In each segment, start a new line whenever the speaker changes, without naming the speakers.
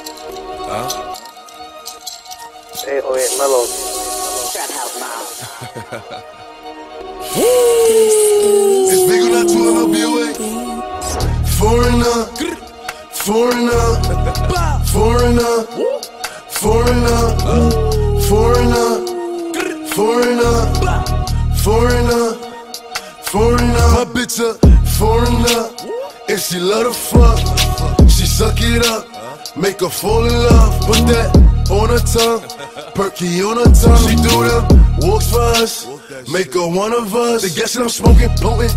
Eh, huh?
808 Melo.
It's big on that 200 BOA. Foreigner, foreigner, foreigner, foreigner, foreigner, foreigner, foreigner, foreigner. My bitch a foreigner, and she love to fuck. Suck it up, make her fall in love. Put that on her tongue, perky on her tongue. She do them walks for us, make her one of us. They guessing I'm smoking, blowing,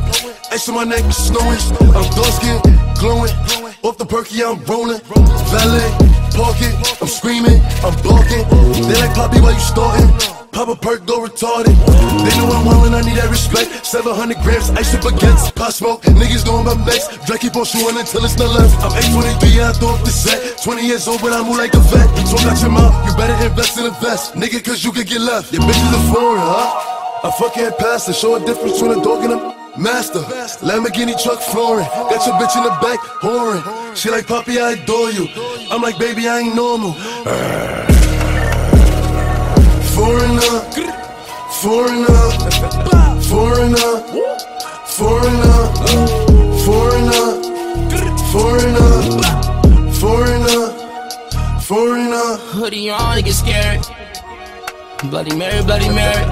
ice on my neck, snowing. I'm dark skin, glowing. Off the perky, I'm rolling. Valet, park it, I'm screaming, I'm barking. They like Poppy, why you starting? Pop a perk, go retarded. They know I'm wildin', I need that respect. 700 grams, ice up against. Pot smoke, niggas doing my best. Draco keep on shooting until it's not left. I'm 823, yeah, I throw up the set. 20 years old, but I move like a vet. So got your mouth, you better invest in a vest. Nigga, cause you could get left. Your bitch is a foreign, huh? I fucking past her, show a difference between a dog and a master. Lamborghini truck flooring, got your bitch in the back, whoring. She like, Poppy, I adore you. I'm like, baby, I ain't normal. Foreigner, foreigner, foreigner, foreigner, foreigner.
Hoodie on, they get scared. Bloody Mary, Bloody Mary.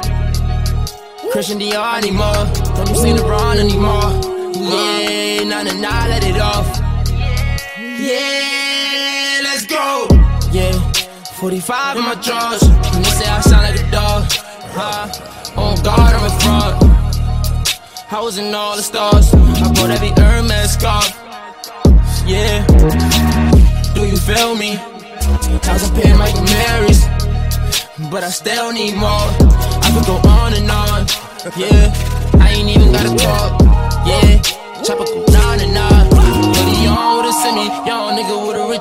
Christian Dior anymore. Don't you see LeBron anymore. Yeah, nah, nah, nah, let it off. Yeah, let's go. Yeah, 45 in my drawers. And they say I sound like I was in all the stars. I bought every Hermes scarf. Yeah. Do you feel me? I was paying like Marys, but I still need more. I could go on and on. Yeah, I ain't even gotta talk. Yeah, chopper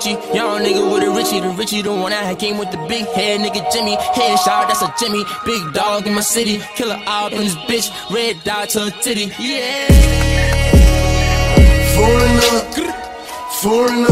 Richie, y'all nigga with a Richie. The Richie, the one that came with the big head, nigga Jimmy. Headshot, that's a Jimmy. Big dog in my city, killer out in this bitch. Red dot to a titty. Yeah.
Foreigner, foreigner,